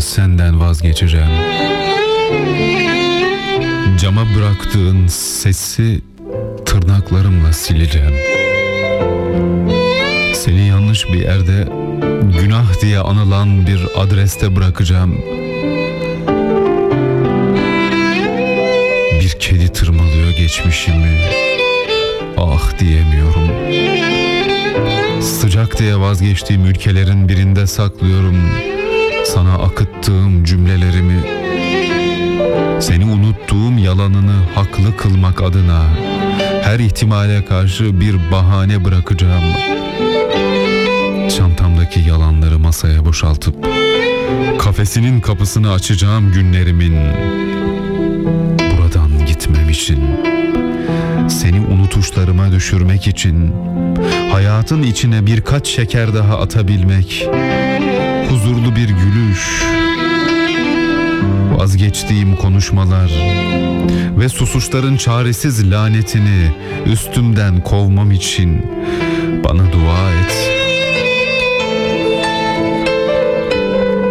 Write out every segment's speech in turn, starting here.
senden vazgeçeceğim. Cama bıraktığın sesi tırnaklarımla sileceğim. Seni yanlış bir yerde günah diye anılan bir adreste bırakacağım. Bir kedi tırmalıyor geçmişimi. Ah diyemiyorum. Sıcak diye vazgeçtiğim ülkelerin birinde saklıyorum. Yalanını haklı kılmak adına her ihtimale karşı bir bahane bırakacağım. Çantamdaki yalanları masaya boşaltıp kafesinin kapısını açacağım günlerimin. Buradan gitmem için, seni unutuşlarıma düşürmek için, hayatın içine birkaç şeker daha atabilmek, huzurlu bir gülüş, vazgeçtiğim konuşmalar ve susuşların çaresiz lanetini üstümden kovmam için bana dua et.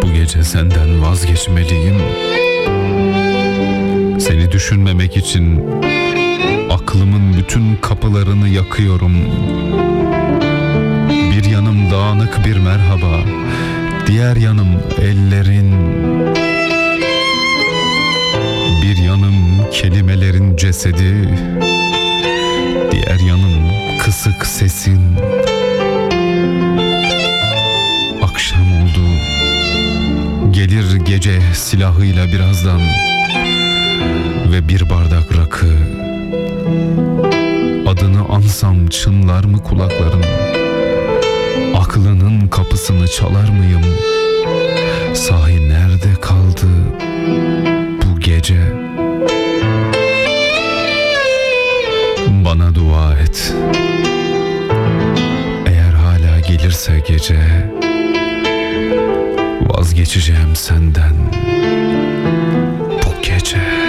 Bu gece senden vazgeçmeliyim. Seni düşünmemek için aklımın bütün kapılarını yakıyorum. Bir yanım dağınık bir merhaba, diğer yanım ellerin. Yanım kelimelerin cesedi, diğer yanım kısık sesin. Akşam oldu. Gelir gece silahıyla birazdan ve bir bardak rakı. Adını ansam çınlar mı kulaklarım? Aklının kapısını çalar mıyım? Sahi gece Vazgeçeceğim senden Bu gece.